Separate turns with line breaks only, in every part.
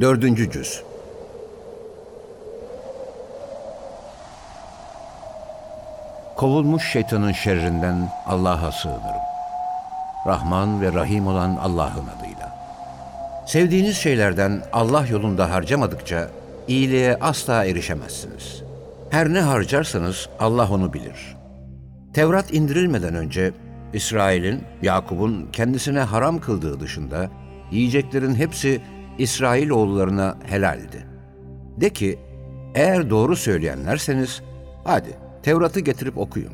Dördüncü Cüz Kovulmuş şeytanın şerrinden Allah'a sığınırım. Rahman ve Rahim olan Allah'ın adıyla. Sevdiğiniz şeylerden Allah yolunda harcamadıkça iyiliğe asla erişemezsiniz. Her ne harcarsanız Allah onu bilir. Tevrat indirilmeden önce İsrail'in, Yakup'un kendisine haram kıldığı dışında yiyeceklerin hepsi İsrail oğullarına helaldi. De ki, eğer doğru söyleyenlerseniz, hadi Tevrat'ı getirip okuyun.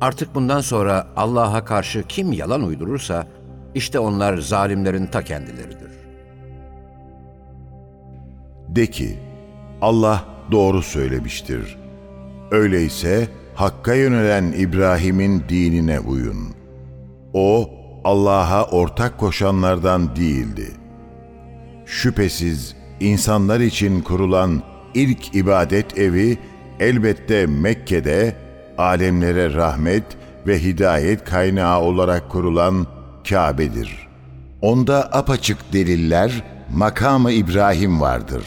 Artık bundan sonra Allah'a karşı kim yalan uydurursa, işte onlar zalimlerin ta kendileridir.
De ki, Allah doğru söylemiştir. Öyleyse Hakk'a yönelen İbrahim'in dinine uyun. O, Allah'a ortak koşanlardan değildi. Şüphesiz insanlar için kurulan ilk ibadet evi elbette Mekke'de alemlere rahmet ve hidayet kaynağı olarak kurulan Kabe'dir. Onda apaçık deliller makamı İbrahim vardır.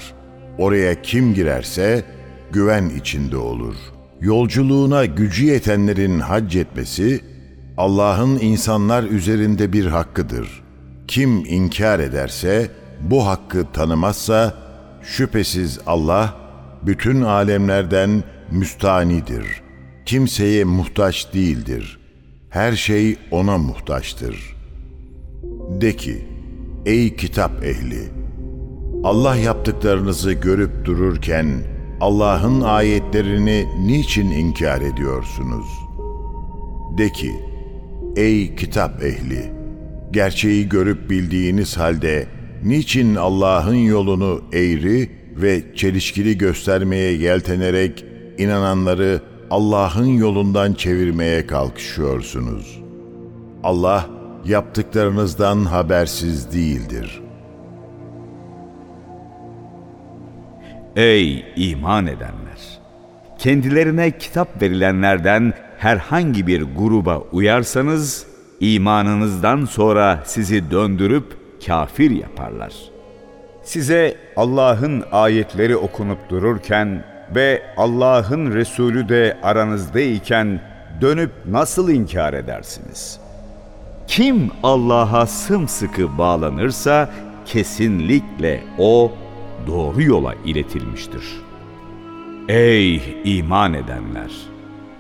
Oraya kim girerse güven içinde olur. Yolculuğuna gücü yetenlerin hac etmesi Allah'ın insanlar üzerinde bir hakkıdır. Kim inkar ederse, bu hakkı tanımazsa şüphesiz Allah bütün alemlerden müstanidir. Kimseye muhtaç değildir. Her şey ona muhtaçtır. De ki, ey kitap ehli! Allah yaptıklarınızı görüp dururken Allah'ın ayetlerini niçin inkar ediyorsunuz? De ki, ey kitap ehli! Gerçeği görüp bildiğiniz halde niçin Allah'ın yolunu eğri ve çelişkili göstermeye yeltenerek inananları Allah'ın yolundan çevirmeye kalkışıyorsunuz? Allah yaptıklarınızdan habersiz değildir.
Ey iman edenler! Kendilerine kitap verilenlerden herhangi bir gruba uyarsanız, imanınızdan sonra sizi döndürüp kafir yaparlar. Size Allah'ın ayetleri okunup dururken ve Allah'ın Resulü de aranızdayken dönüp nasıl inkar edersiniz? Kim Allah'a sımsıkı bağlanırsa kesinlikle o doğru yola iletilmiştir. Ey iman edenler!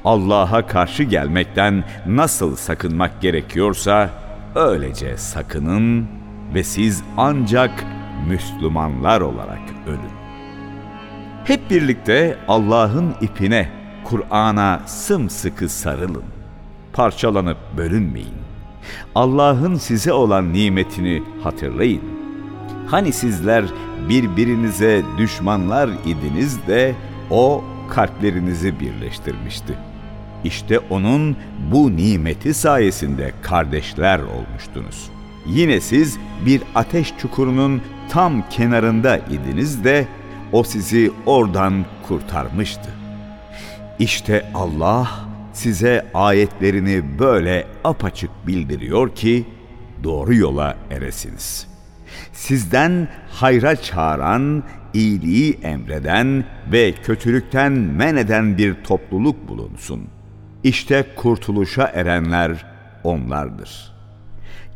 Allah'a karşı gelmekten nasıl sakınmak gerekiyorsa öylece sakının ve siz ancak Müslümanlar olarak ölün. Hep birlikte Allah'ın ipine, Kur'an'a sımsıkı sarılın. Parçalanıp bölünmeyin. Allah'ın size olan nimetini hatırlayın. Hani sizler birbirinize düşmanlar idiniz de o kalplerinizi birleştirmişti. İşte onun bu nimeti sayesinde kardeşler olmuştunuz. Yine siz bir ateş çukurunun tam kenarında idiniz de o sizi oradan kurtarmıştı. İşte Allah size ayetlerini böyle apaçık bildiriyor ki doğru yola eresiniz. Sizden hayra çağıran, iyiliği emreden ve kötülükten men eden bir topluluk bulunsun. İşte kurtuluşa erenler onlardır.''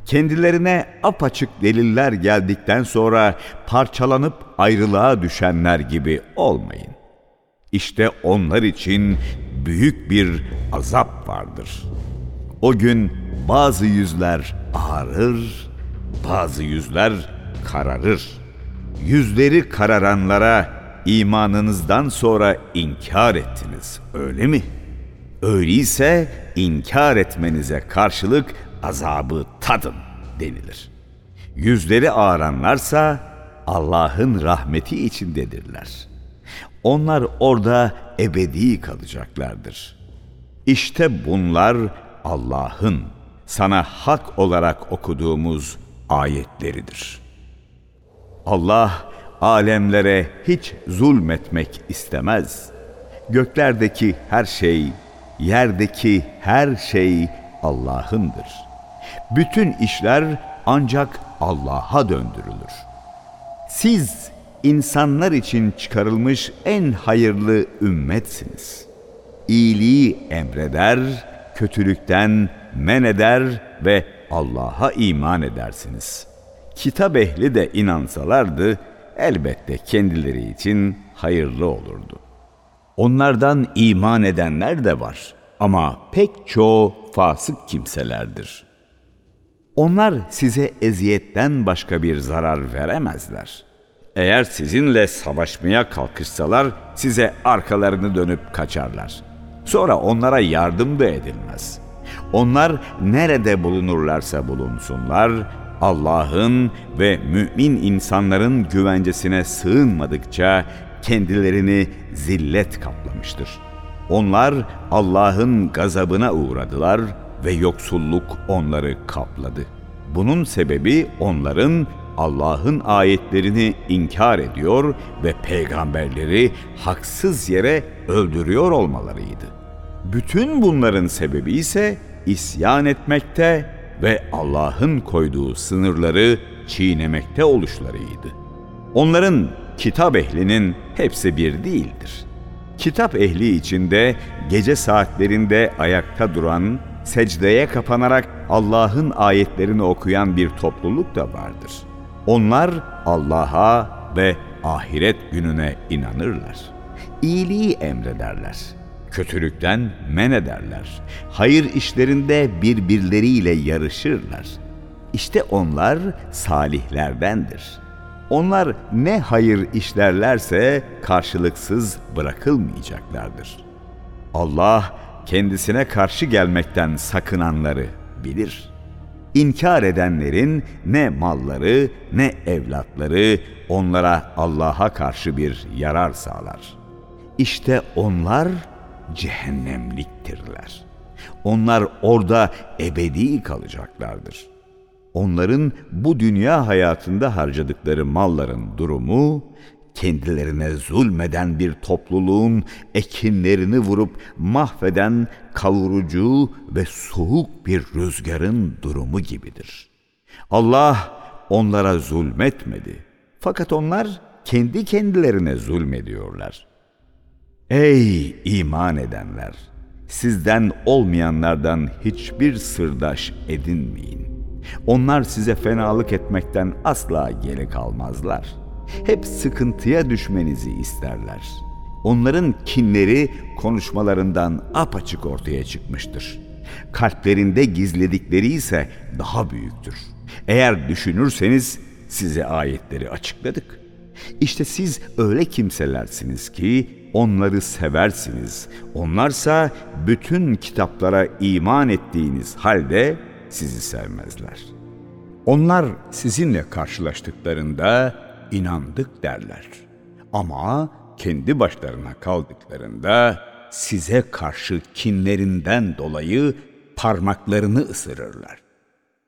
Kendilerine apaçık deliller geldikten sonra parçalanıp ayrılığa düşenler gibi olmayın. İşte onlar için büyük bir azap vardır. O gün bazı yüzler ağarır, bazı yüzler kararır. Yüzleri kararanlara imanınızdan sonra inkar ettiniz, öyle mi? Öyleyse inkar etmenize karşılık azabı tadın denilir. Yüzleri ağaranlarsa Allah'ın rahmeti içindedirler. Onlar orada ebedi kalacaklardır. İşte bunlar Allah'ın sana hak olarak okuduğumuz ayetleridir. Allah alemlere hiç zulmetmek istemez. Göklerdeki her şey, yerdeki her şey Allah'ındır.'' Bütün işler ancak Allah'a döndürülür. Siz insanlar için çıkarılmış en hayırlı ümmetsiniz. İyiliği emreder, kötülükten men eder ve Allah'a iman edersiniz. Kitap ehli de inansalardı elbette kendileri için hayırlı olurdu. Onlardan iman edenler de var ama pek çoğu fasık kimselerdir. Onlar size eziyetten başka bir zarar veremezler. Eğer sizinle savaşmaya kalkışsalar size arkalarını dönüp kaçarlar. Sonra onlara yardım da edilmez. Onlar nerede bulunurlarsa bulunsunlar, Allah'ın ve mümin insanların güvencesine sığınmadıkça kendilerini zillet kaplamıştır. Onlar Allah'ın gazabına uğradılar ve yoksulluk onları kapladı. Bunun sebebi onların Allah'ın ayetlerini inkar ediyor ve peygamberleri haksız yere öldürüyor olmalarıydı. Bütün bunların sebebi ise isyan etmekte ve Allah'ın koyduğu sınırları çiğnemekte oluşlarıydı. Onların kitap ehlinin hepsi bir değildir. Kitap ehli içinde gece saatlerinde ayakta duran, secdeye kapanarak Allah'ın ayetlerini okuyan bir topluluk da vardır. Onlar Allah'a ve ahiret gününe inanırlar. İyiliği emrederler. Kötülükten men ederler. Hayır işlerinde birbirleriyle yarışırlar. İşte onlar salihlerdendir. Onlar ne hayır işlerlerse karşılıksız bırakılmayacaklardır. Allah kendisine karşı gelmekten sakınanları bilir. İnkar edenlerin ne malları ne evlatları onlara Allah'a karşı bir yarar sağlar. İşte onlar cehennemliktirler. Onlar orada ebedi kalacaklardır. Onların bu dünya hayatında harcadıkları malların durumu, kendilerine zulmeden bir topluluğun ekinlerini vurup mahveden kavurucu ve soğuk bir rüzgarın durumu gibidir. Allah onlara zulmetmedi. Fakat onlar kendi kendilerine zulmediyorlar. Ey iman edenler! Sizden olmayanlardan hiçbir sırdaş edinmeyin. Onlar size fenalık etmekten asla geri kalmazlar. Hep sıkıntıya düşmenizi isterler. Onların kinleri konuşmalarından apaçık ortaya çıkmıştır. Kalplerinde gizledikleri ise daha büyüktür. Eğer düşünürseniz size ayetleri açıkladık. İşte siz öyle kimselersiniz ki onları seversiniz. Onlarsa bütün kitaplara iman ettiğiniz halde sizi sevmezler. Onlar sizinle karşılaştıklarında inandık derler. Ama kendi başlarına kaldıklarında size karşı kinlerinden dolayı parmaklarını ısırırlar.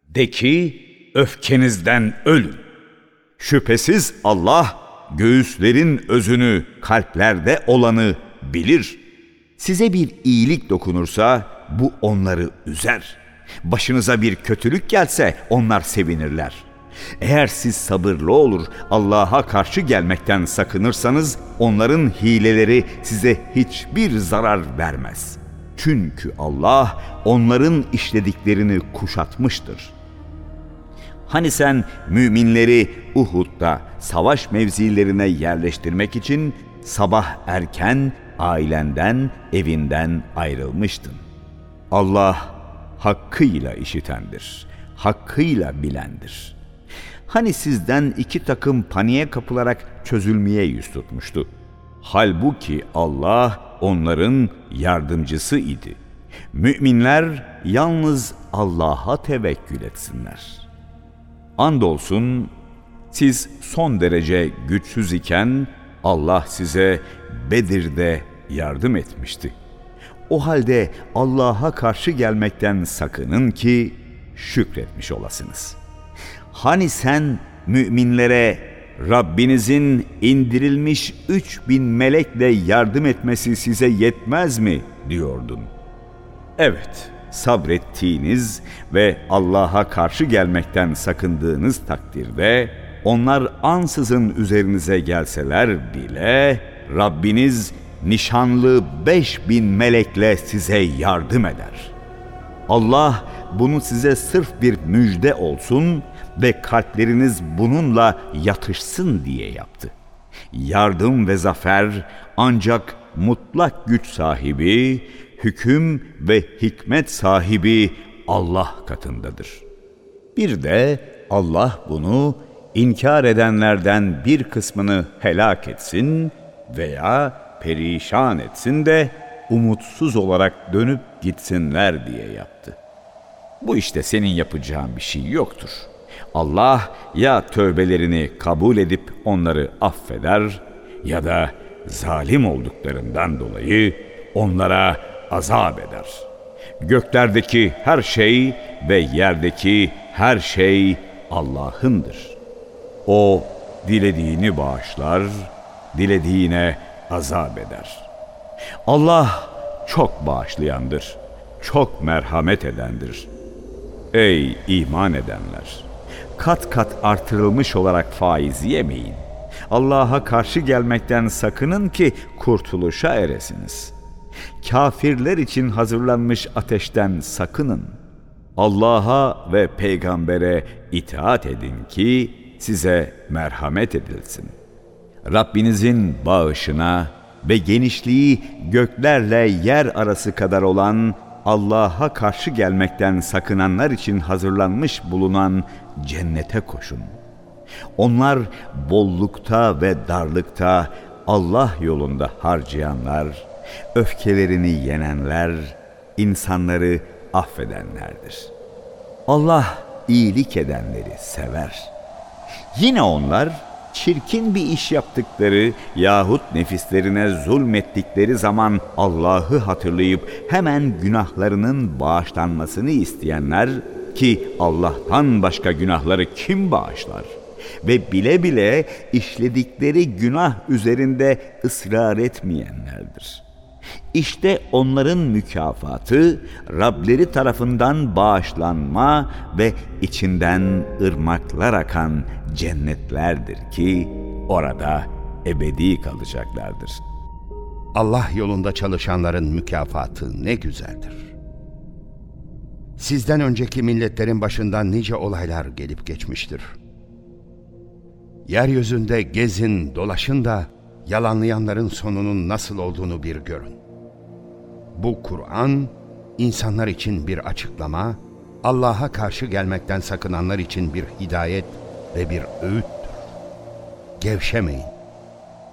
De ki öfkenizden ölün. Şüphesiz Allah göğüslerin özünü, kalplerde olanı bilir. Size bir iyilik dokunursa bu onları üzer. Başınıza bir kötülük gelse onlar sevinirler. Eğer siz sabırlı olur, Allah'a karşı gelmekten sakınırsanız onların hileleri size hiçbir zarar vermez. Çünkü Allah onların işlediklerini kuşatmıştır.'' Hani sen müminleri Uhud'da savaş mevzilerine yerleştirmek için sabah erken ailenden, evinden ayrılmıştın. Allah hakkıyla işitendir, hakkıyla bilendir. Hani sizden iki takım paniğe kapılarak çözülmeye yüz tutmuştu. Halbuki Allah onların yardımcısı idi. Müminler yalnız Allah'a tevekkül etsinler.'' Andolsun siz son derece güçsüz iken Allah size Bedir'de yardım etmişti. O halde Allah'a karşı gelmekten sakının ki şükretmiş olasınız. Hani sen müminlere Rabbinizin indirilmiş üç bin melekle yardım etmesi size yetmez mi diyordun. Evet, sabrettiğiniz ve Allah'a karşı gelmekten sakındığınız takdirde onlar ansızın üzerinize gelseler bile Rabbiniz nişanlı beş bin melekle size yardım eder. Allah bunu size sırf bir müjde olsun ve kalpleriniz bununla yatışsın diye yaptı. Yardım ve zafer ancak mutlak güç sahibi, hüküm ve hikmet sahibi Allah katındadır. Bir de Allah bunu inkar edenlerden bir kısmını helak etsin veya perişan etsin de umutsuz olarak dönüp gitsinler diye yaptı. Bu işte senin yapacağın bir şey yoktur. Allah ya tövbelerini kabul edip onları affeder ya da zalim olduklarından dolayı onlara azap eder. Göklerdeki her şey ve yerdeki her şey Allah'ındır. O dilediğini bağışlar, dilediğine azap eder. Allah çok bağışlayandır, çok merhamet edendir. Ey iman edenler! Kat kat artırılmış olarak faiz yemeyin. Allah'a karşı gelmekten sakının ki kurtuluşa eresiniz. Kafirler için hazırlanmış ateşten sakının. Allah'a ve peygambere itaat edin ki size merhamet edilsin. Rabbinizin bağışına ve genişliği göklerle yer arası kadar olan Allah'a karşı gelmekten sakınanlar için hazırlanmış bulunan cennete koşun. Onlar bollukta ve darlıkta Allah yolunda harcayanlar, öfkelerini yenenler, insanları affedenlerdir. Allah iyilik edenleri sever. Yine onlar çirkin bir iş yaptıkları yahut nefislerine zulmettikleri zaman Allah'ı hatırlayıp hemen günahlarının bağışlanmasını isteyenler ki Allah'tan başka günahları kim bağışlar? Ve bile bile işledikleri günah üzerinde ısrar etmeyenlerdir. İşte onların mükafatı Rableri tarafından bağışlanma ve içinden ırmaklar akan cennetlerdir ki orada ebedi kalacaklardır.
Allah yolunda çalışanların mükafatı ne güzeldir. Sizden önceki milletlerin başından nice olaylar gelip geçmiştir. Yeryüzünde gezin, dolaşın da yalanlayanların sonunun nasıl olduğunu bir görün. Bu Kur'an insanlar için bir açıklama, Allah'a karşı gelmekten sakınanlar için bir hidayet ve bir öğüttür. Gevşemeyin,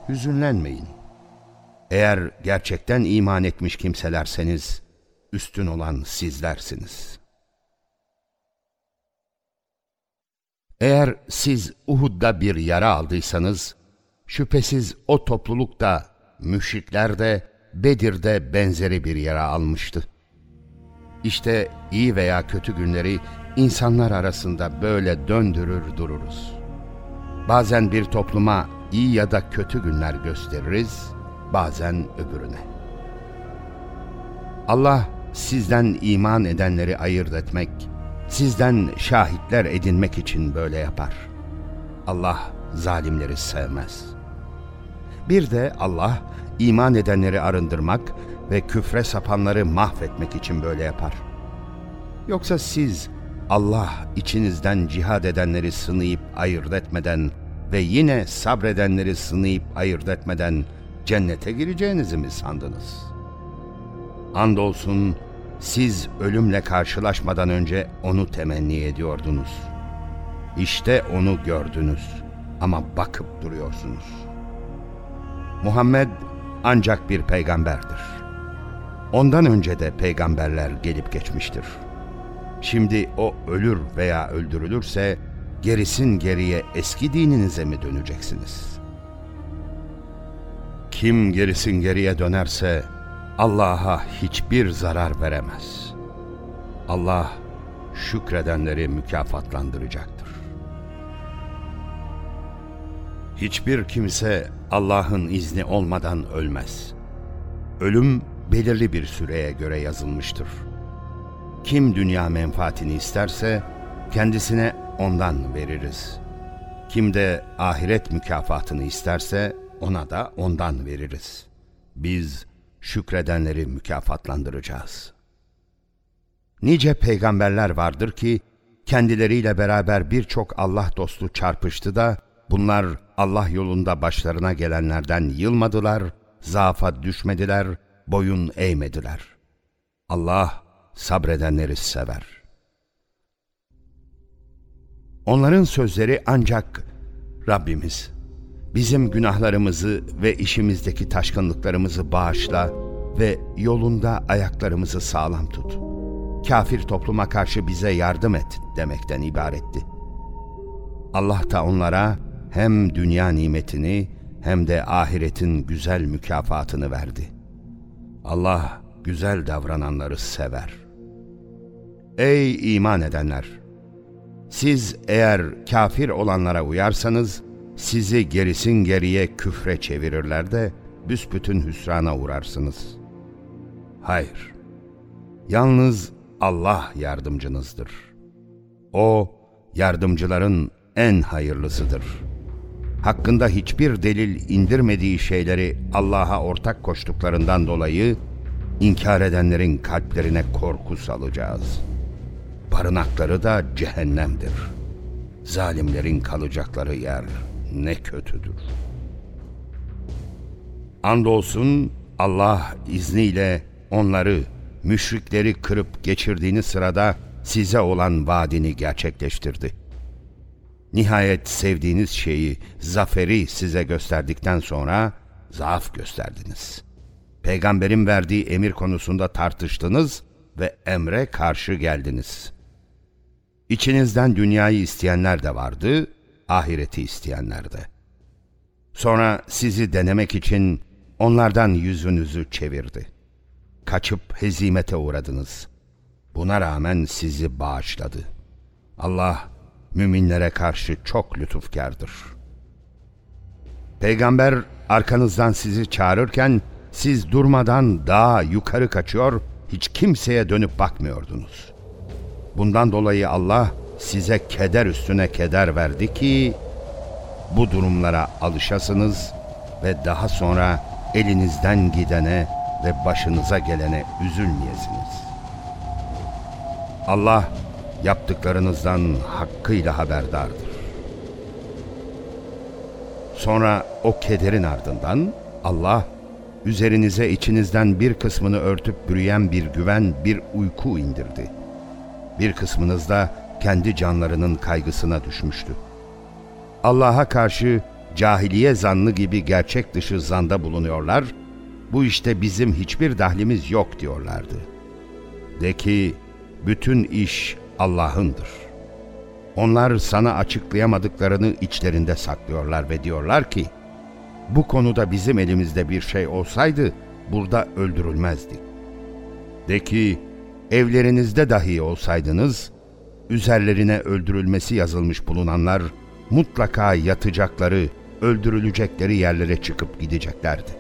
hüzünlenmeyin. Eğer gerçekten iman etmiş kimselerseniz, üstün olan sizlersiniz. Eğer siz Uhud'da bir yara aldıysanız, şüphesiz o topluluk da, müşrikler de, Bedir'de benzeri bir yara almıştı. İşte iyi veya kötü günleri insanlar arasında böyle döndürür dururuz. Bazen bir topluma iyi ya da kötü günler gösteririz, bazen öbürüne. Allah sizden iman edenleri ayırt etmek, sizden şahitler edinmek için böyle yapar. Allah zalimleri sevmez. Bir de Allah iman edenleri arındırmak ve küfre sapanları mahvetmek için böyle yapar. Yoksa siz Allah içinizden cihad edenleri sınayıp ayırt etmeden ve yine sabredenleri sınayıp ayırt etmeden cennete gireceğinizi mi sandınız? Andolsun siz ölümle karşılaşmadan önce onu temenni ediyordunuz. İşte onu gördünüz ama bakıp duruyorsunuz. Muhammed ancak bir peygamberdir. Ondan önce de peygamberler gelip geçmiştir. Şimdi o ölür veya öldürülürse gerisin geriye eski dininize mi döneceksiniz? Kim gerisin geriye dönerse Allah'a hiçbir zarar veremez. Allah şükredenleri mükafatlandıracaktır. Hiçbir kimse Allah'ın izni olmadan ölmez. Ölüm belirli bir süreye göre yazılmıştır. Kim dünya menfaatini isterse kendisine ondan veririz. Kim de ahiret mükafatını isterse ona da ondan veririz. Biz şükredenleri mükafatlandıracağız. Nice peygamberler vardır ki kendileriyle beraber birçok Allah dostu çarpıştı da bunlar Allah yolunda başlarına gelenlerden yılmadılar, zaafa düşmediler, boyun eğmediler. Allah sabredenleri sever. Onların sözleri ancak Rabbimiz bizim günahlarımızı ve işimizdeki taşkınlıklarımızı bağışla ve yolunda ayaklarımızı sağlam tut. Kafir topluma karşı bize yardım et demekten ibaretti. Allah da onlara hem dünya nimetini hem de ahiretin güzel mükafatını verdi. Allah güzel davrananları sever. Ey iman edenler! Siz eğer kafir olanlara uyarsanız, sizi gerisin geriye küfre çevirirler de büsbütün hüsrana uğrarsınız. Hayır, yalnız Allah yardımcınızdır. O, yardımcıların en hayırlısıdır. Hakkında hiçbir delil indirmediği şeyleri Allah'a ortak koştuklarından dolayı, inkar edenlerin kalplerine korku salacağız. Barınakları da cehennemdir. Zalimlerin kalacakları yer ne kötüdür. Andolsun Allah izniyle onları, müşrikleri kırıp geçirdiğiniz sırada size olan vaadini gerçekleştirdi. Nihayet sevdiğiniz şeyi, zaferi size gösterdikten sonra zaaf gösterdiniz. Peygamberin verdiği emir konusunda tartıştınız ve emre karşı geldiniz. İçinizden dünyayı isteyenler de vardı, ahireti isteyenler de. Sonra sizi denemek için onlardan yüzünüzü çevirdi. Kaçıp hezimete uğradınız. Buna rağmen sizi bağışladı. Allah müminlere karşı çok lütufkardır. Peygamber arkanızdan sizi çağırırken siz durmadan daha yukarı kaçıyor, hiç kimseye dönüp bakmıyordunuz. Bundan dolayı Allah size keder üstüne keder verdi ki bu durumlara alışasınız ve daha sonra elinizden gidene ve başınıza gelene üzülmeyesiniz. Allah yaptıklarınızdan hakkıyla haberdardır. Sonra o kederin ardından Allah üzerinize içinizden bir kısmını örtüp bürüyen bir güven, bir uyku indirdi. Bir kısmınız da kendi canlarının kaygısına düşmüştü. Allah'a karşı cahiliye zannı gibi gerçek dışı zanda bulunuyorlar, bu işte bizim hiçbir dahlimiz yok diyorlardı. De ki, bütün iş Allah'ındır. Onlar sana açıklayamadıklarını içlerinde saklıyorlar ve diyorlar ki, bu konuda bizim elimizde bir şey olsaydı burada öldürülmezdik. De ki, evlerinizde dahi olsaydınız, üzerlerine öldürülmesi yazılmış bulunanlar mutlaka yatacakları, öldürülecekleri yerlere çıkıp gideceklerdi.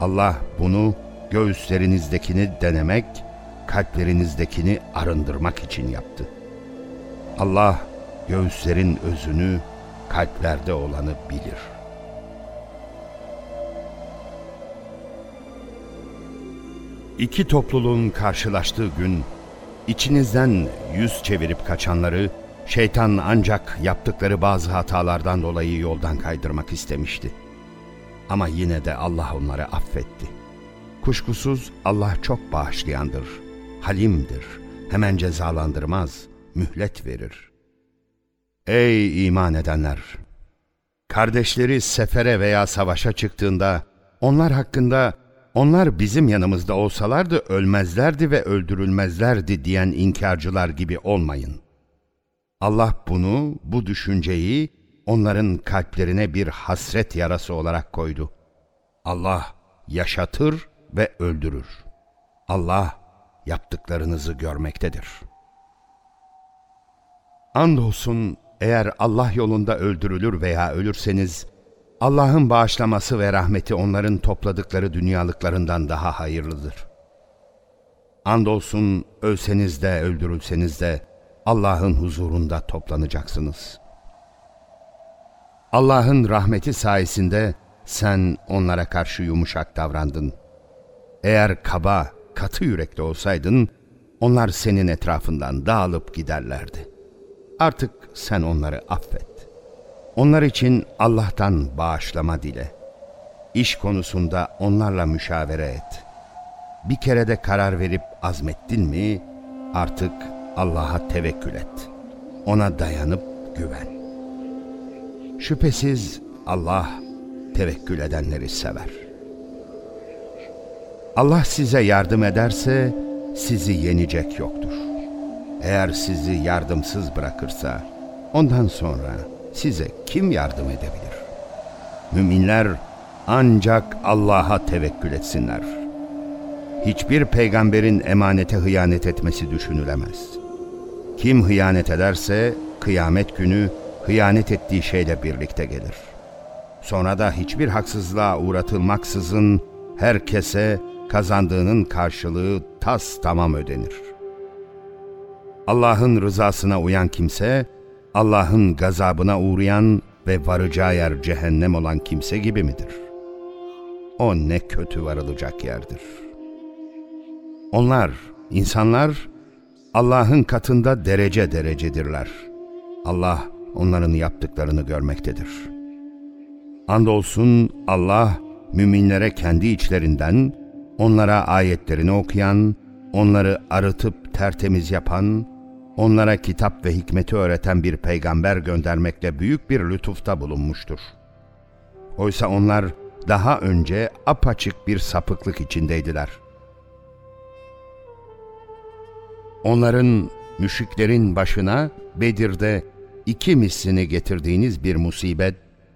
Allah bunu göğüslerinizdekini denemek, kalplerinizdekini arındırmak için yaptı. Allah göğüslerin özünü, kalplerde olanı bilir. İki topluluğun karşılaştığı gün, içinizden yüz çevirip kaçanları, şeytan ancak yaptıkları bazı hatalardan dolayı yoldan kaydırmak istemişti. Ama yine de Allah onları affetti. Kuşkusuz Allah çok bağışlayandır, halimdir, hemen cezalandırmaz, mühlet verir. Ey iman edenler! Kardeşleri sefere veya savaşa çıktığında onlar hakkında onlar bizim yanımızda olsalardı ölmezlerdi ve öldürülmezlerdi diyen inkarcılar gibi olmayın. Allah bunu, bu düşünceyi onların kalplerine bir hasret yarası olarak koydu. Allah yaşatır ve öldürür. Allah yaptıklarınızı görmektedir. Andolsun eğer Allah yolunda öldürülür veya ölürseniz, Allah'ın bağışlaması ve rahmeti onların topladıkları dünyalıklarından daha hayırlıdır. Andolsun ölseniz de öldürülseniz de Allah'ın huzurunda toplanacaksınız. Allah'ın rahmeti sayesinde sen onlara karşı yumuşak davrandın. Eğer kaba, katı yürekli olsaydın, onlar senin etrafından dağılıp giderlerdi. Artık sen onları affet. Onlar için Allah'tan bağışlama dile. İş konusunda onlarla müşavere et. Bir kere de karar verip azmettin mi, artık Allah'a tevekkül et. Ona dayanıp güven. Şüphesiz Allah tevekkül edenleri sever. Allah size yardım ederse sizi yenecek yoktur. Eğer sizi yardımsız bırakırsa ondan sonra size kim yardım edebilir? Müminler ancak Allah'a tevekkül etsinler. Hiçbir peygamberin emanete hıyanet etmesi düşünülemez. Kim hıyanet ederse kıyamet günü hıyanet ettiği şeyle birlikte gelir. Sonra da hiçbir haksızlığa uğratılmaksızın herkese kazandığının karşılığı tas tamam ödenir. Allah'ın rızasına uyan kimse, Allah'ın gazabına uğrayan ve varacağı yer cehennem olan kimse gibi midir? O ne kötü varılacak yerdir. Onlar, insanlar, Allah'ın katında derece derecedirler. Allah onların yaptıklarını görmektedir. Andolsun Allah, müminlere kendi içlerinden, onlara ayetlerini okuyan, onları arıtıp tertemiz yapan, onlara kitap ve hikmeti öğreten bir peygamber göndermekle büyük bir lütufta bulunmuştur. Oysa onlar daha önce apaçık bir sapıklık içindeydiler. Onların, müşriklerin başına Bedir'de iki mislini getirdiğiniz bir musibet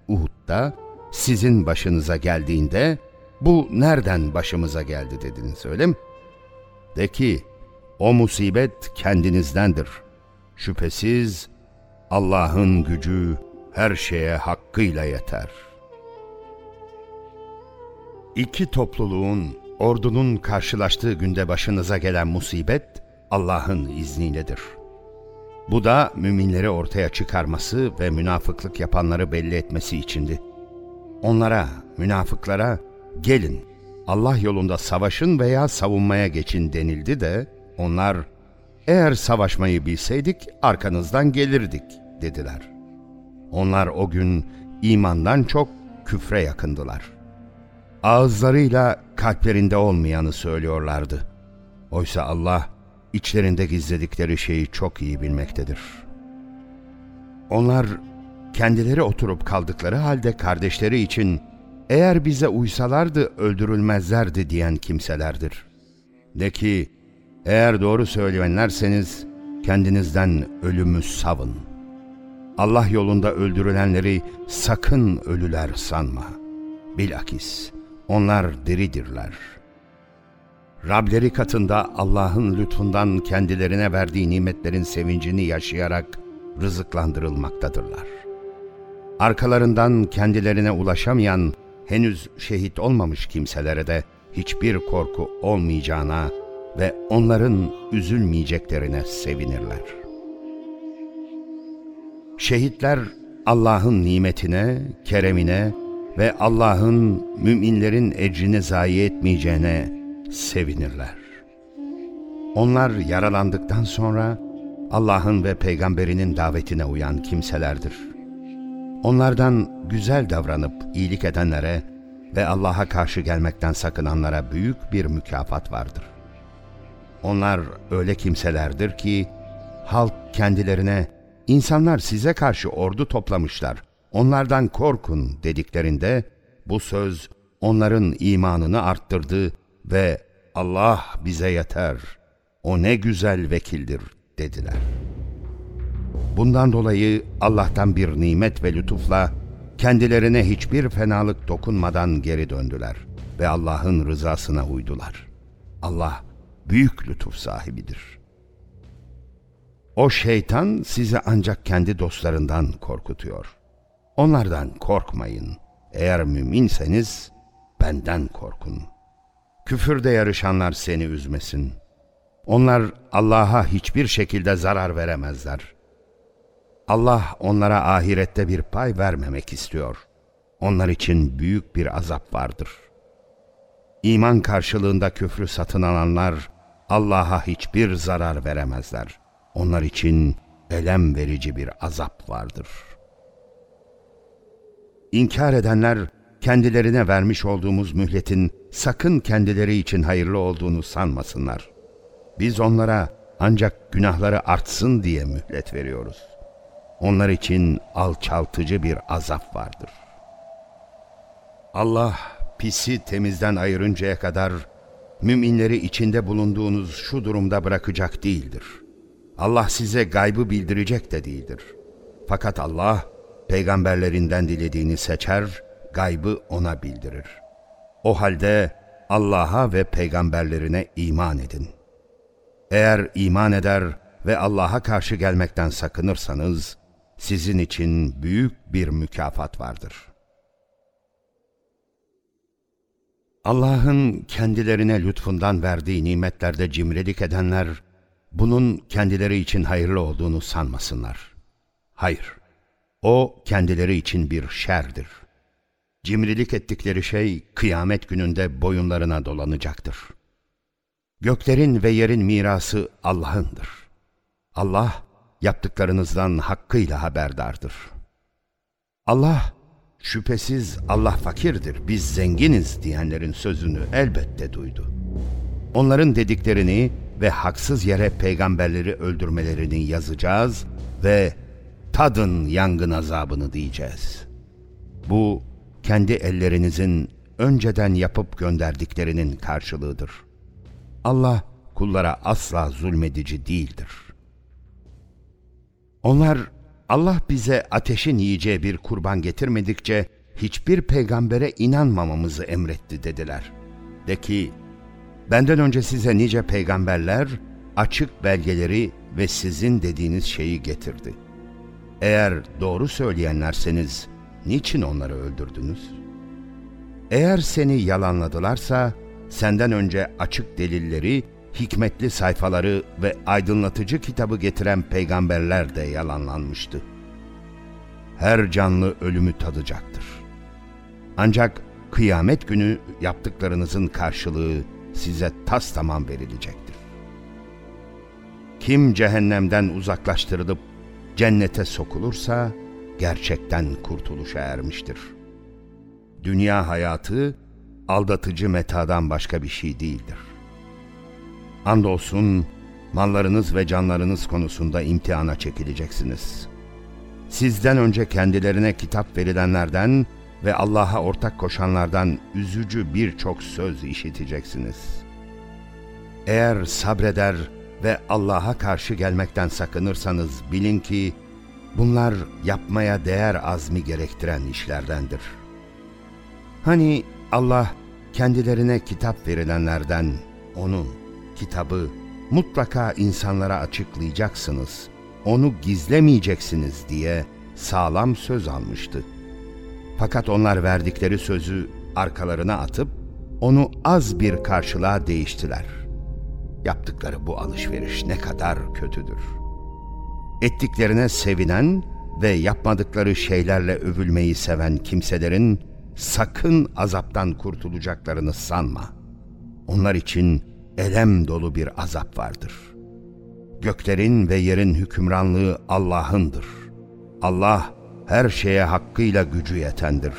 Uhud'da sizin başınıza geldiğinde bu nereden başımıza geldi dediniz öyle mi? De ki o musibet kendinizdendir. Şüphesiz Allah'ın gücü her şeye hakkıyla yeter. İki topluluğun, ordunun karşılaştığı günde başınıza gelen musibet Allah'ın izniyledir. Bu da müminleri ortaya çıkarması ve münafıklık yapanları belli etmesi içindi. Onlara, münafıklara gelin Allah yolunda savaşın veya savunmaya geçin denildi de onlar eğer savaşmayı bilseydik arkanızdan gelirdik dediler. Onlar o gün imandan çok küfre yakındılar. Ağızlarıyla kalplerinde olmayanı söylüyorlardı. Oysa Allah içlerinde gizledikleri şeyi çok iyi bilmektedir. Onlar kendileri oturup kaldıkları halde kardeşleri için eğer bize uysalardı öldürülmezlerdi diyen kimselerdir. De ki, eğer doğru söyleyenlerseniz kendinizden ölümü savın. Allah yolunda öldürülenleri sakın ölüler sanma. Bilakis onlar diridirler. Rableri katında Allah'ın lütfundan kendilerine verdiği nimetlerin sevincini yaşayarak rızıklandırılmaktadırlar. Arkalarından kendilerine ulaşamayan henüz şehit olmamış kimselere de hiçbir korku olmayacağına ve onların üzülmeyeceklerine sevinirler. Şehitler Allah'ın nimetine, keremine ve Allah'ın müminlerin ecrini zayi etmeyeceğine sevinirler. Onlar yaralandıktan sonra Allah'ın ve peygamberinin davetine uyan kimselerdir. Onlardan güzel davranıp iyilik edenlere ve Allah'a karşı gelmekten sakınanlara büyük bir mükafat vardır. Onlar öyle kimselerdir ki halk kendilerine insanlar size karşı ordu toplamışlar, onlardan korkun dediklerinde bu söz onların imanını arttırdı ve Allah bize yeter, o ne güzel vekildir dediler. Bundan dolayı Allah'tan bir nimet ve lütufla kendilerine hiçbir fenalık dokunmadan geri döndüler ve Allah'ın rızasına uydular. Allah büyük lütuf sahibidir. O şeytan sizi ancak kendi dostlarından korkutuyor. Onlardan korkmayın. Eğer müminseniz benden korkun. Küfürde yarışanlar seni üzmesin. Onlar Allah'a hiçbir şekilde zarar veremezler. Allah onlara ahirette bir pay vermemek istiyor. Onlar için büyük bir azap vardır. İman karşılığında küfrü satın alanlar Allah'a hiçbir zarar veremezler. Onlar için elem verici bir azap vardır. İnkar edenler kendilerine vermiş olduğumuz mühletin sakın kendileri için hayırlı olduğunu sanmasınlar. Biz onlara ancak günahları artsın diye mühlet veriyoruz. Onlar için alçaltıcı bir azap vardır. Allah pisi temizden ayırıncaya kadar müminleri içinde bulunduğunuz şu durumda bırakacak değildir. Allah size gaybı bildirecek de değildir. Fakat Allah peygamberlerinden dilediğini seçer, gaybı ona bildirir. O halde Allah'a ve peygamberlerine iman edin. Eğer iman eder ve Allah'a karşı gelmekten sakınırsanız, sizin için büyük bir mükafat vardır. Allah'ın kendilerine lütfundan verdiği nimetlerde cimrilik edenler, bunun kendileri için hayırlı olduğunu sanmasınlar. Hayır, o kendileri için bir şerdir. Cimrilik ettikleri şey kıyamet gününde boyunlarına dolanacaktır. Göklerin ve yerin mirası Allah'ındır. Allah yaptıklarınızdan hakkıyla haberdardır. Allah şüphesiz Allah fakirdir, biz zenginiz diyenlerin sözünü elbette duydu. Onların dediklerini ve haksız yere peygamberleri öldürmelerini yazacağız ve tadın yangın azabını diyeceğiz. Bu kendi ellerinizin önceden yapıp gönderdiklerinin karşılığıdır. Allah kullara asla zulmedici değildir. Onlar Allah bize ateşin yiyeceği bir kurban getirmedikçe hiçbir peygambere inanmamamızı emretti dediler. De ki, benden önce size nice peygamberler açık belgeleri ve sizin dediğiniz şeyi getirdi. Eğer doğru söyleyenlerseniz niçin onları öldürdünüz? Eğer seni yalanladılarsa senden önce açık delilleri, hikmetli sayfaları ve aydınlatıcı kitabı getiren peygamberler de yalanlanmıştı. Her canlı ölümü tadacaktır. Ancak kıyamet günü yaptıklarınızın karşılığı size tas tamam verilecektir. Kim cehennemden uzaklaştırılıp cennete sokulursa gerçekten kurtuluşa ermiştir. Dünya hayatı aldatıcı metadan başka bir şey değildir. Andolsun mallarınız ve canlarınız konusunda imtihana çekileceksiniz. Sizden önce kendilerine kitap verilenlerden ve Allah'a ortak koşanlardan üzücü birçok söz işiteceksiniz. Eğer sabreder ve Allah'a karşı gelmekten sakınırsanız bilin ki bunlar yapmaya değer azmi gerektiren işlerdendir. Hani Allah kendilerine kitap verilenlerden onu, kitabı mutlaka insanlara açıklayacaksınız, onu gizlemeyeceksiniz diye sağlam söz almıştı. Fakat onlar verdikleri sözü arkalarına atıp onu az bir karşılığa değiştiler. Yaptıkları bu alışveriş ne kadar kötüdür. Ettiklerine sevinen ve yapmadıkları şeylerle övülmeyi seven kimselerin sakın azaptan kurtulacaklarını sanma. Onlar için elem dolu bir azap vardır. Göklerin ve yerin hükümranlığı Allah'ındır. Allah her şeye hakkıyla gücü yetendir.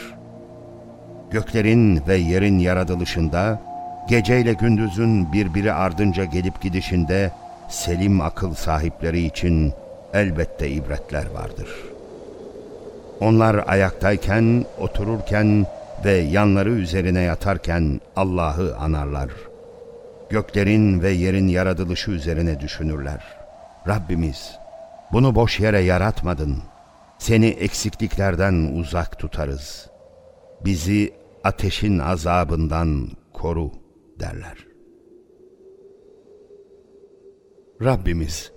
Göklerin ve yerin yaratılışında, geceyle gündüzün birbiri ardınca gelip gidişinde selim akıl sahipleri için elbette ibretler vardır.'' Onlar ayaktayken, otururken ve yanları üzerine yatarken Allah'ı anarlar. Göklerin ve yerin yaratılışı üzerine düşünürler. Rabbimiz, bunu boş yere yaratmadın. Seni eksikliklerden uzak tutarız. Bizi ateşin azabından koru derler. Rabbimiz,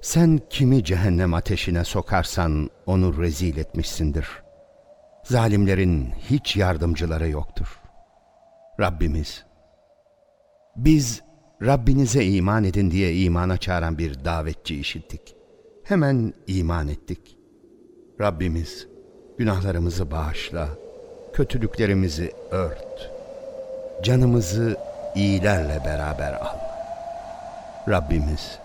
sen kimi cehennem ateşine sokarsan onu rezil etmişsindir. Zalimlerin hiç yardımcıları yoktur. Rabbimiz, biz Rabbinize iman edin diye imana çağıran bir davetçi işittik. Hemen iman ettik. Rabbimiz günahlarımızı bağışla, kötülüklerimizi ört, canımızı iyilerle beraber al. Rabbimiz,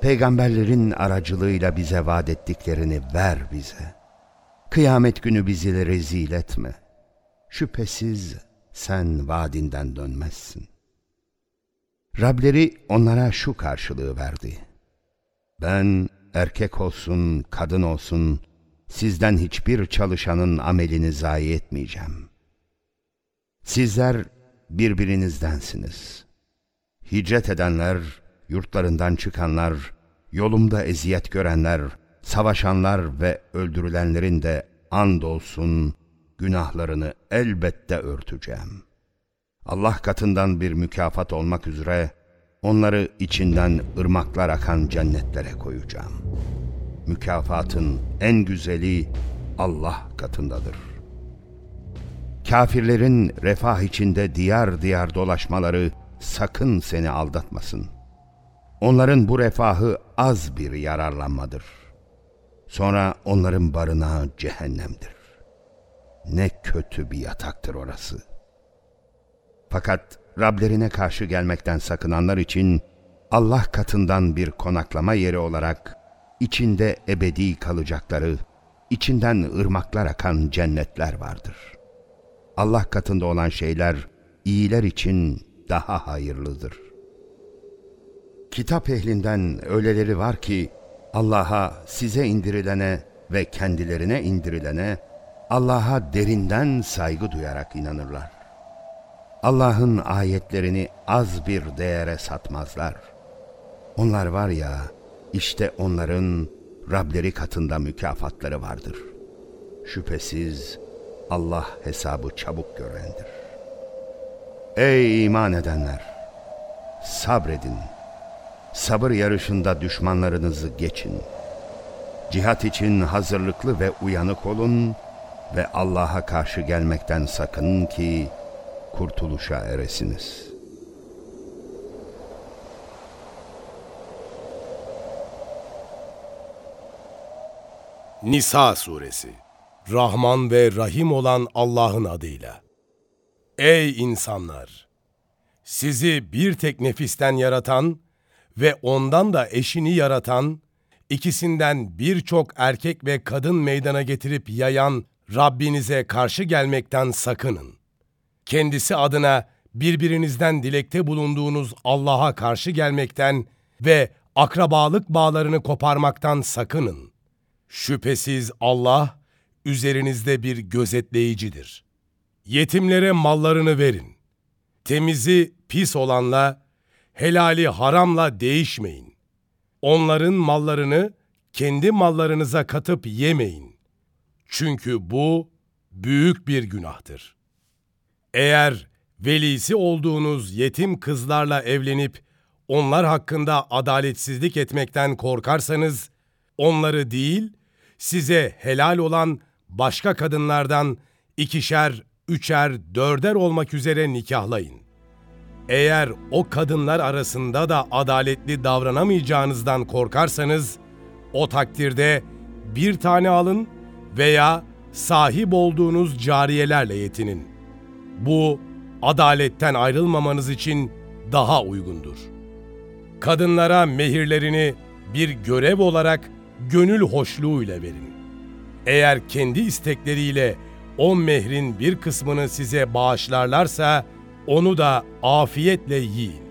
peygamberlerin aracılığıyla bize vaat ettiklerini ver bize. Kıyamet günü bizi rezil etme. Şüphesiz sen vaadinden dönmezsin. Rableri onlara şu karşılığı verdi. Ben erkek olsun, kadın olsun, sizden hiçbir çalışanın amelini zayi etmeyeceğim. Sizler birbirinizdensiniz. Hicret edenler, yurtlarından çıkanlar, yolumda eziyet görenler, savaşanlar ve öldürülenlerin de andolsun günahlarını elbette örteceğim. Allah katından bir mükafat olmak üzere onları içinden ırmaklar akan cennetlere koyacağım. Mükafatın en güzeli Allah katındadır. Kafirlerin refah içinde diyar diyar dolaşmaları sakın seni aldatmasın. Onların bu refahı az bir yararlanmadır. Sonra onların barınağı cehennemdir. Ne kötü bir yataktır orası. Fakat Rablerine karşı gelmekten sakınanlar için Allah katından bir konaklama yeri olarak içinde ebedi kalacakları, içinden ırmaklar akan cennetler vardır. Allah katında olan şeyler iyiler için daha hayırlıdır. Kitap ehlinden öyleleri var ki Allah'a size indirilene ve kendilerine indirilene Allah'a derinden saygı duyarak inanırlar. Allah'ın ayetlerini az bir değere satmazlar. Onlar var ya, işte onların Rableri katında mükafatları vardır. Şüphesiz Allah hesabı çabuk görendir. Ey iman edenler! Sabredin. Sabır yarışında düşmanlarınızı geçin. Cihat için hazırlıklı ve uyanık olun ve Allah'a karşı gelmekten sakının ki kurtuluşa eresiniz.
Nisa suresi Rahman ve Rahim olan Allah'ın adıyla. Ey insanlar! Sizi bir tek nefisten yaratan ve ondan da eşini yaratan, ikisinden birçok erkek ve kadın meydana getirip yayan Rabbinize karşı gelmekten sakının. Kendisi adına birbirinizden dilekte bulunduğunuz Allah'a karşı gelmekten ve akrabalık bağlarını koparmaktan sakının. Şüphesiz Allah üzerinizde bir gözetleyicidir. Yetimlere mallarını verin. Temizi pis olanla, helali haramla değişmeyin. Onların mallarını kendi mallarınıza katıp yemeyin. Çünkü bu büyük bir günahtır. Eğer velisi olduğunuz yetim kızlarla evlenip onlar hakkında adaletsizlik etmekten korkarsanız, onları değil, size helal olan başka kadınlardan ikişer, üçer, dörder olmak üzere nikahlayın. Eğer o kadınlar arasında da adaletli davranamayacağınızdan korkarsanız, o takdirde bir tane alın veya sahip olduğunuz cariyelerle yetinin. Bu, adaletten ayrılmamanız için daha uygundur. Kadınlara mehirlerini bir görev olarak gönül hoşluğuyla verin. Eğer kendi istekleriyle o mehrin bir kısmını size bağışlarlarsa onu da afiyetle yiyin.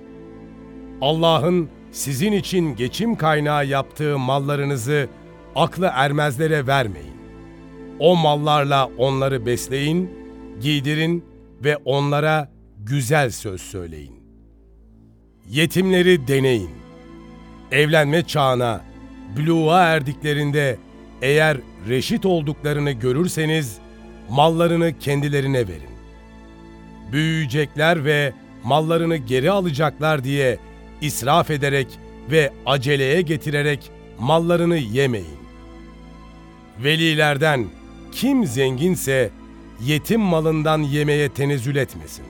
Allah'ın sizin için geçim kaynağı yaptığı mallarınızı aklı ermezlere vermeyin. O mallarla onları besleyin, giydirin ve onlara güzel söz söyleyin. Yetimleri deneyin. Evlenme çağına, büluğa erdiklerinde eğer reşit olduklarını görürseniz mallarını kendilerine verin. Büyüyecekler ve mallarını geri alacaklar diye israf ederek ve aceleye getirerek mallarını yemeyin. Velilerden kim zenginse yetim malından yemeye tenezzül etmesin.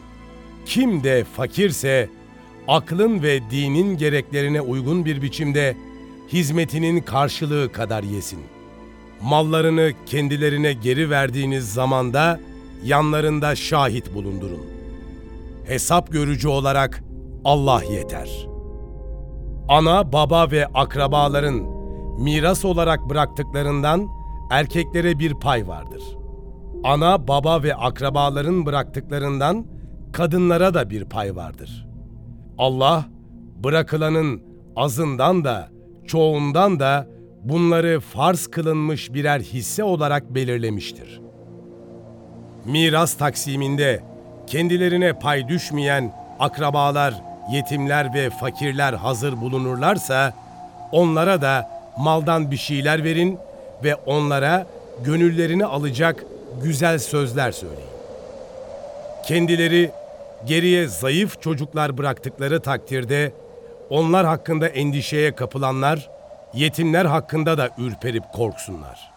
Kim de fakirse aklın ve dinin gereklerine uygun bir biçimde hizmetinin karşılığı kadar yesin. mallarını kendilerine geri verdiğiniz zamanda yanlarında şahit bulundurun. Hesap görücü olarak Allah yeter. Ana, baba ve akrabaların miras olarak bıraktıklarından erkeklere bir pay vardır. Ana, baba ve akrabaların bıraktıklarından kadınlara da bir pay vardır. Allah bırakılanın azından da çoğundan da bunları farz kılınmış birer hisse olarak belirlemiştir. Miras taksiminde kendilerine pay düşmeyen akrabalar, yetimler ve fakirler hazır bulunurlarsa onlara da maldan bir şeyler verin ve onlara gönüllerini alacak güzel sözler söyleyin. Kendileri geriye zayıf çocuklar bıraktıkları takdirde onlar hakkında endişeye kapılanlar, yetimler hakkında da ürperip korksunlar.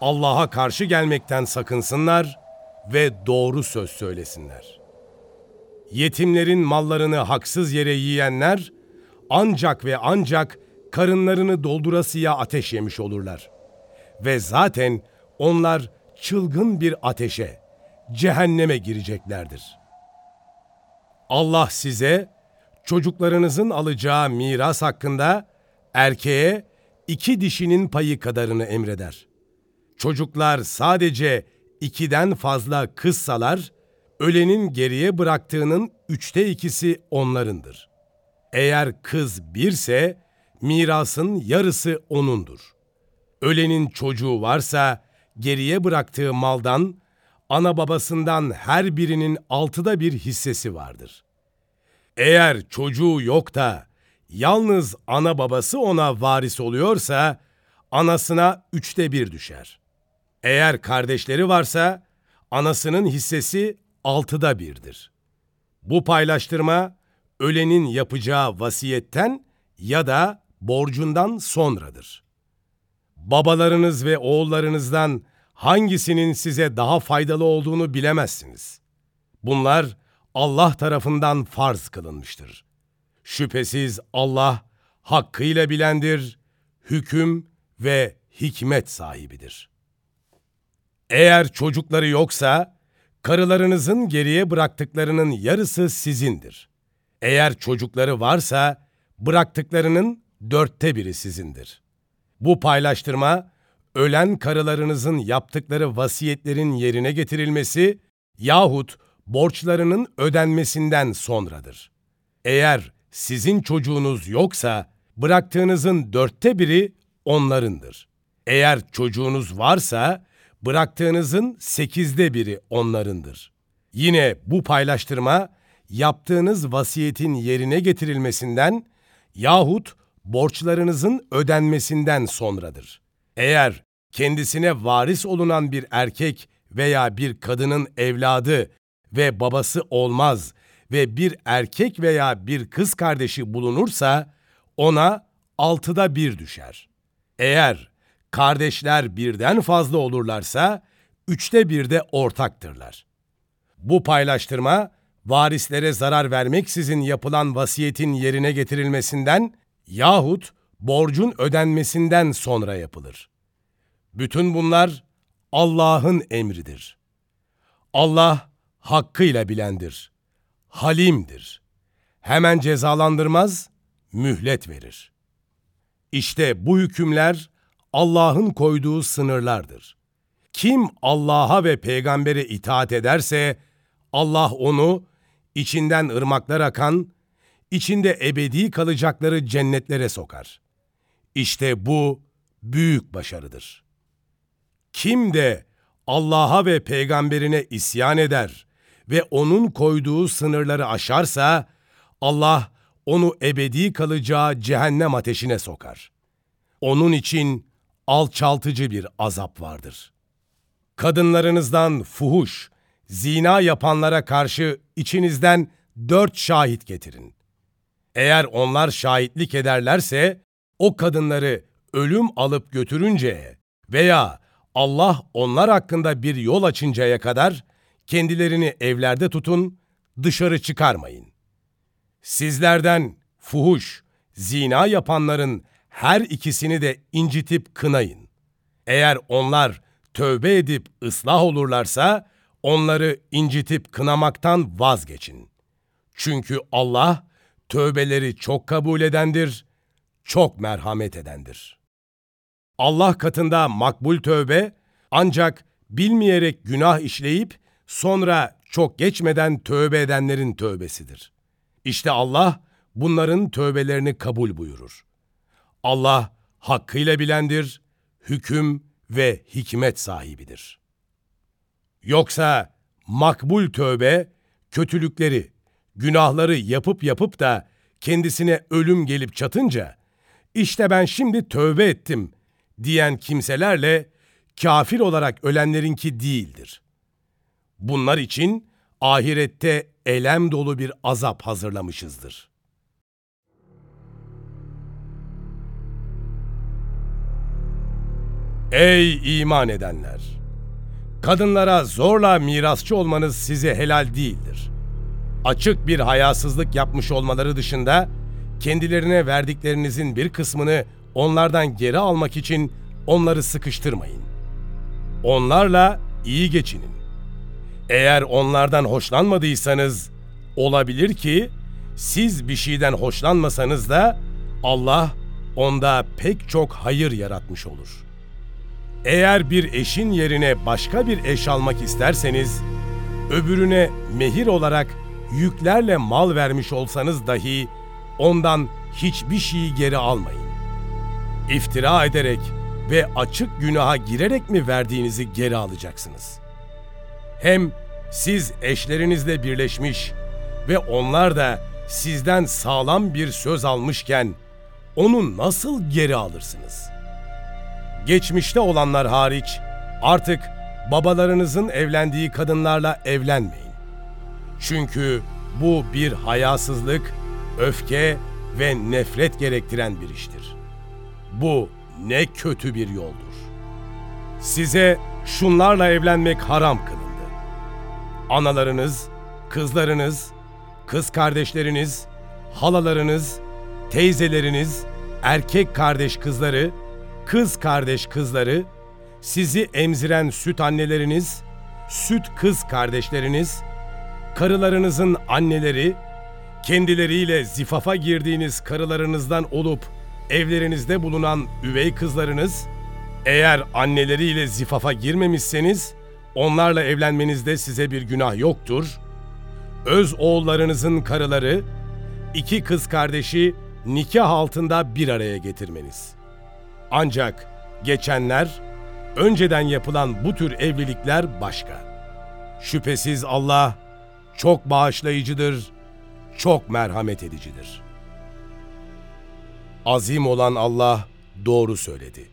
Allah'a karşı gelmekten sakınsınlar ve doğru söz söylesinler. Yetimlerin mallarını haksız yere yiyenler ancak ve ancak karınlarını doldurasıya ateş yemiş olurlar. Ve zaten onlar çılgın bir ateşe, cehenneme gireceklerdir. Allah size çocuklarınızın alacağı miras hakkında erkeğe iki dişinin payı kadarını emreder. Çocuklar sadece ikiden fazla kızsalar, ölenin geriye bıraktığının üçte ikisi onlarındır. Eğer kız birse, mirasın yarısı onundur. Ölenin çocuğu varsa, geriye bıraktığı maldan, ana babasından her birinin altıda bir hissesi vardır. Eğer çocuğu yok da, yalnız ana babası ona varis oluyorsa, anasına üçte bir düşer. Eğer kardeşleri varsa, anasının hissesi altıda birdir. Bu paylaştırma, ölenin yapacağı vasiyetten ya da borcundan sonradır. Babalarınız ve oğullarınızdan hangisinin size daha faydalı olduğunu bilemezsiniz. Bunlar Allah tarafından farz kılınmıştır. Şüphesiz Allah hakkıyla bilendir, hüküm ve hikmet sahibidir. Eğer çocukları yoksa, karılarınızın geriye bıraktıklarının yarısı sizindir. Eğer çocukları varsa, bıraktıklarının dörtte biri sizindir. Bu paylaştırma, ölen karılarınızın yaptıkları vasiyetlerin yerine getirilmesi yahut borçlarının ödenmesinden sonradır. Eğer sizin çocuğunuz yoksa, bıraktığınızın dörtte biri onlarındır. Eğer çocuğunuz varsa, bıraktığınızın sekizde biri onlarındır. Yine bu paylaştırma, yaptığınız vasiyetin yerine getirilmesinden yahut borçlarınızın ödenmesinden sonradır. Eğer kendisine varis olunan bir erkek veya bir kadının evladı ve babası olmaz ve bir erkek veya bir kız kardeşi bulunursa ona altıda bir düşer. Eğer kardeşler birden fazla olurlarsa üçte bir de ortaktırlar. Bu paylaştırma varislere zarar vermeksizin yapılan vasiyetin yerine getirilmesinden yahut borcun ödenmesinden sonra yapılır. Bütün bunlar Allah'ın emridir. Allah hakkıyla bilendir. Halimdir. Hemen cezalandırmaz, mühlet verir. İşte bu hükümler Allah'ın koyduğu sınırlardır. Kim Allah'a ve peygambere itaat ederse Allah onu içinden ırmaklar akan, içinde ebedi kalacakları cennetlere sokar. İşte bu büyük başarıdır. Kim de Allah'a ve peygamberine isyan eder ve onun koyduğu sınırları aşarsa Allah onu ebedi kalacağı cehennem ateşine sokar. Onun için alçaltıcı bir azap vardır. Kadınlarınızdan fuhuş, zina yapanlara karşı içinizden dört şahit getirin. Eğer onlar şahitlik ederlerse o kadınları ölüm alıp götürünce veya Allah onlar hakkında bir yol açıncaya kadar kendilerini evlerde tutun, dışarı çıkarmayın. Sizlerden fuhuş, zina yapanların her ikisini de incitip kınayın. Eğer onlar tövbe edip ıslah olurlarsa onları incitip kınamaktan vazgeçin. Çünkü Allah tövbeleri çok kabul edendir, çok merhamet edendir. Allah katında makbul tövbe ancak bilmeyerek günah işleyip sonra çok geçmeden tövbe edenlerin tövbesidir. İşte Allah bunların tövbelerini kabul buyurur. Allah hakkıyla bilendir, hüküm ve hikmet sahibidir. Yoksa makbul tövbe kötülükleri, günahları yapıp yapıp da kendisine ölüm gelip çatınca işte ben şimdi tövbe ettim diyen kimselerle kafir olarak ölenlerinki değildir. Bunlar için ahirette elem dolu bir azap hazırlamışızdır. Ey iman edenler! Kadınlara zorla mirasçı olmanız size helal değildir. Açık bir hayasızlık yapmış olmaları dışında kendilerine verdiklerinizin bir kısmını onlardan geri almak için onları sıkıştırmayın. Onlarla iyi geçinin. Eğer onlardan hoşlanmadıysanız olabilir ki siz bir şeyden hoşlanmasanız da Allah onda pek çok hayır yaratmış olur. Eğer bir eşin yerine başka bir eş almak isterseniz öbürüne mehir olarak yüklerle mal vermiş olsanız dahi ondan hiçbir şeyi geri almayın. İftira ederek ve açık günaha girerek mi verdiğinizi geri alacaksınız? Hem siz eşlerinizle birleşmiş ve onlar da sizden sağlam bir söz almışken onu nasıl geri alırsınız? Geçmişte olanlar hariç artık babalarınızın evlendiği kadınlarla evlenmeyin. Çünkü bu bir hayasızlık, öfke ve nefret gerektiren bir iştir. Bu ne kötü bir yoldur. Size şunlarla evlenmek haram kılındı. Analarınız, kızlarınız, kız kardeşleriniz, halalarınız, teyzeleriniz, erkek kardeş kızları, kız kardeş kızları, sizi emziren süt anneleriniz, süt kız kardeşleriniz, karılarınızın anneleri, kendileriyle zifafa girdiğiniz karılarınızdan olup evlerinizde bulunan üvey kızlarınız, eğer anneleriyle zifafa girmemişseniz, onlarla evlenmenizde size bir günah yoktur. Öz oğullarınızın karıları, iki kız kardeşi nikah altında bir araya getirmeniz. Ancak geçenler, önceden yapılan bu tür evlilikler başka. Şüphesiz Allah çok bağışlayıcıdır, çok merhamet edicidir. Azim olan Allah doğru söyledi.